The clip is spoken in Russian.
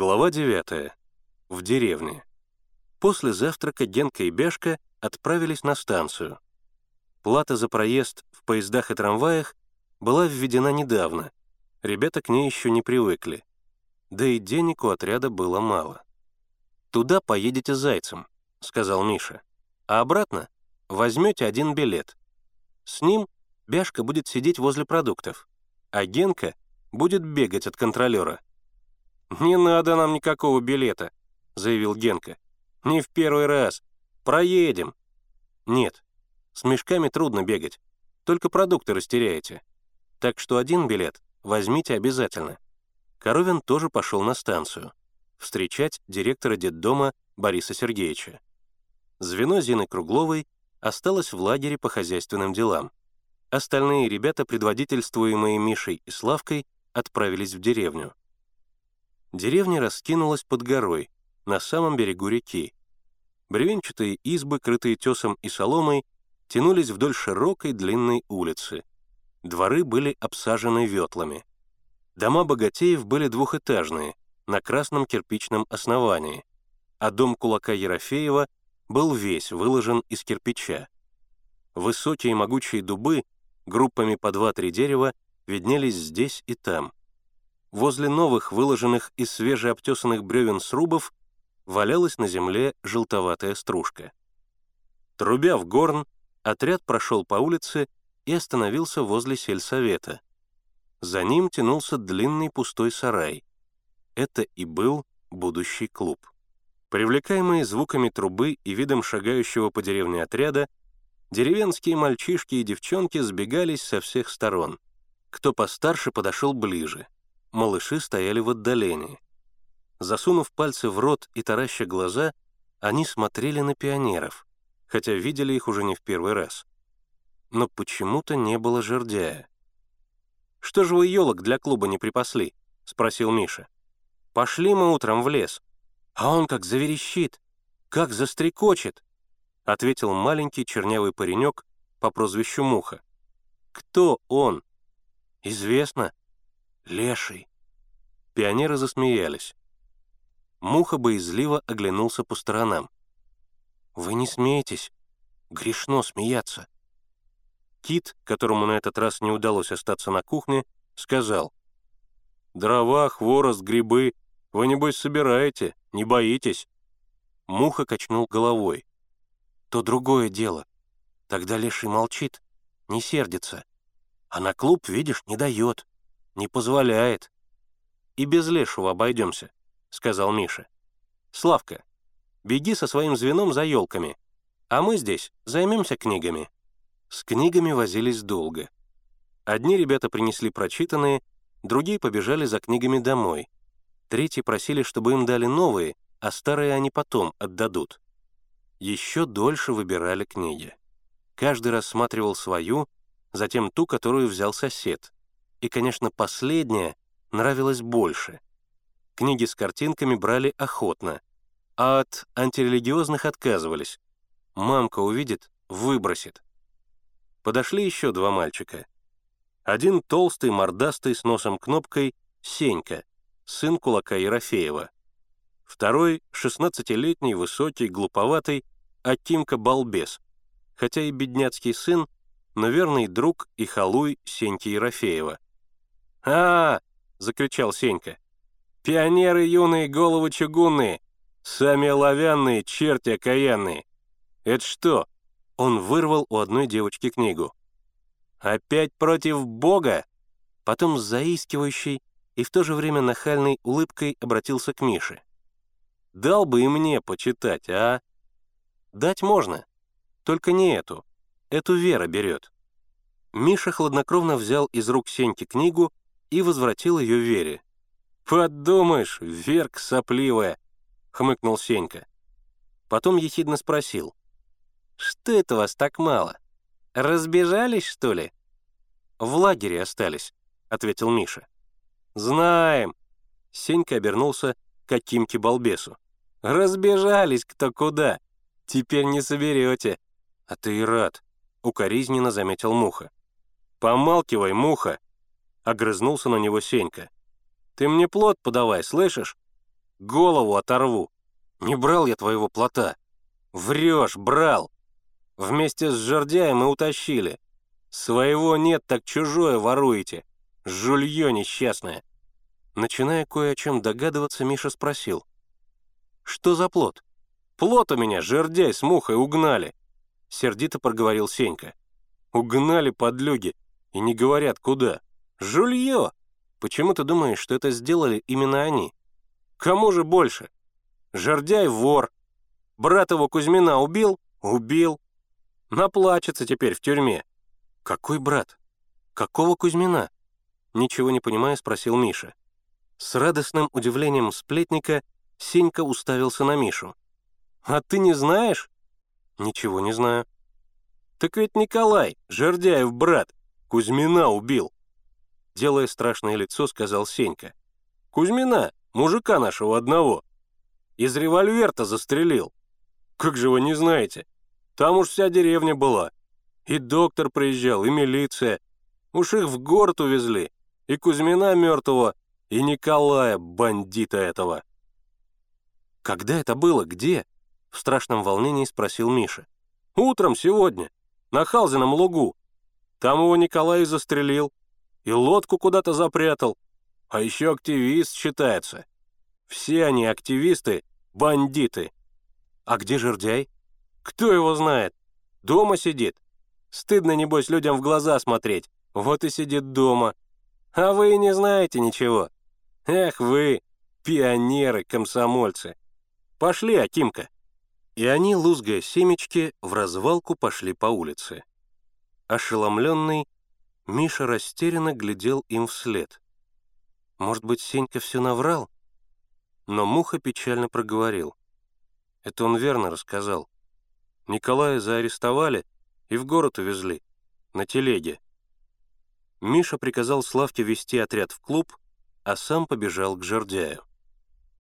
Глава 9. В деревне. После завтрака Генка и Бяшка отправились на станцию. Плата за проезд в поездах и трамваях была введена недавно. Ребята к ней еще не привыкли. Да и денег у отряда было мало. «Туда поедете зайцем», — сказал Миша. «А обратно возьмете один билет. С ним Бяшка будет сидеть возле продуктов, а Генка будет бегать от контролера. «Не надо нам никакого билета», — заявил Генка. «Не в первый раз. Проедем». «Нет, с мешками трудно бегать. Только продукты растеряете. Так что один билет возьмите обязательно». Коровин тоже пошел на станцию. Встречать директора детдома Бориса Сергеевича. Звено Зины Кругловой осталось в лагере по хозяйственным делам. Остальные ребята, предводительствуемые Мишей и Славкой, отправились в деревню. Деревня раскинулась под горой, на самом берегу реки. Бревенчатые избы, крытые тесом и соломой, тянулись вдоль широкой длинной улицы. Дворы были обсажены ветлами. Дома богатеев были двухэтажные, на красном кирпичном основании, а дом кулака Ерофеева был весь выложен из кирпича. Высокие могучие дубы, группами по два-три дерева, виднелись здесь и там возле новых, выложенных из свежеобтесанных бревен срубов, валялась на земле желтоватая стружка. Трубя в горн, отряд прошел по улице и остановился возле сельсовета. За ним тянулся длинный пустой сарай. Это и был будущий клуб. Привлекаемые звуками трубы и видом шагающего по деревне отряда, деревенские мальчишки и девчонки сбегались со всех сторон. Кто постарше подошел ближе — Малыши стояли в отдалении. Засунув пальцы в рот и тараща глаза, они смотрели на пионеров, хотя видели их уже не в первый раз. Но почему-то не было жердяя. «Что же вы елок для клуба не припасли?» — спросил Миша. «Пошли мы утром в лес. А он как заверещит, как застрекочет!» — ответил маленький чернявый паренек по прозвищу Муха. «Кто он?» «Известно», Леший!» Пионеры засмеялись. Муха боязливо оглянулся по сторонам. «Вы не смеетесь. Грешно смеяться». Кит, которому на этот раз не удалось остаться на кухне, сказал. «Дрова, хворост, грибы. Вы, небось, собираете, не боитесь?» Муха качнул головой. «То другое дело. Тогда Леший молчит, не сердится. А на клуб, видишь, не дает. «Не позволяет». «И без лешего обойдемся», — сказал Миша. «Славка, беги со своим звеном за елками, а мы здесь займемся книгами». С книгами возились долго. Одни ребята принесли прочитанные, другие побежали за книгами домой. Третьи просили, чтобы им дали новые, а старые они потом отдадут. Еще дольше выбирали книги. Каждый рассматривал свою, затем ту, которую взял сосед и, конечно, последняя нравилась больше. Книги с картинками брали охотно, а от антирелигиозных отказывались. Мамка увидит — выбросит. Подошли еще два мальчика. Один толстый, мордастый, с носом кнопкой — Сенька, сын кулака Ерофеева. Второй — шестнадцатилетний, высокий, глуповатый, Акимка Балбес, хотя и бедняцкий сын, но верный друг и халуй Сеньки Ерофеева — а, закричал Сенька. «Пионеры юные головы чугунные, сами оловянные, черти окаянные. Это что?» Он вырвал у одной девочки книгу. «Опять против Бога?» Потом с заискивающей и в то же время нахальной улыбкой обратился к Мише. «Дал бы и мне почитать, а?» «Дать можно, только не эту. Эту Вера берет». Миша хладнокровно взял из рук Сеньки книгу и возвратил ее Вере. «Подумаешь, Верк сопливая!» — хмыкнул Сенька. Потом ехидно спросил. «Что это вас так мало? Разбежались, что ли?» «В лагере остались», — ответил Миша. «Знаем!» — Сенька обернулся к Акимке-балбесу. «Разбежались кто куда. Теперь не соберете». «А ты и рад», — укоризненно заметил Муха. «Помалкивай, Муха!» — огрызнулся на него Сенька. «Ты мне плод подавай, слышишь?» голову оторву. Не брал я твоего плота. Врешь, брал. Вместе с жердяем и утащили. Своего нет, так чужое воруете. Жулье несчастное. Начиная кое о чем догадываться, Миша спросил. «Что за плод?» «Плод у меня, жердяй с мухой угнали», — сердито проговорил Сенька. «Угнали подлюги, и не говорят, куда. Жулье! Почему ты думаешь, что это сделали именно они? Кому же больше? Жердяй — вор. Брат его Кузьмина убил? Убил. Наплачется теперь в тюрьме. Какой брат? Какого Кузьмина? Ничего не понимая, спросил Миша. С радостным удивлением сплетника Сенька уставился на Мишу. «А ты не знаешь?» «Ничего не знаю». «Так ведь Николай, Жердяев брат, Кузьмина убил!» Делая страшное лицо, сказал Сенька. «Кузьмина, мужика нашего одного. Из револьверта застрелил. Как же вы не знаете? Там уж вся деревня была. И доктор приезжал, и милиция. Уж их в город увезли. И Кузьмина мертвого, и Николая, бандита этого. «Когда это было? Где?» — в страшном волнении спросил Миша. «Утром сегодня, на Халзином лугу. Там его Николай застрелил, и лодку куда-то запрятал. А еще активист считается. Все они активисты, бандиты. А где жердяй? Кто его знает? Дома сидит. Стыдно, небось, людям в глаза смотреть. Вот и сидит дома. А вы и не знаете ничего. Эх вы, пионеры, комсомольцы. Пошли, Акимка. И они, лузгая семечки, в развалку пошли по улице. Ошеломленный, Миша растерянно глядел им вслед. Может быть, Сенька все наврал? Но Муха печально проговорил. Это он верно рассказал. Николая заарестовали и в город увезли, на телеге. Миша приказал Славке вести отряд в клуб, а сам побежал к Жердяю.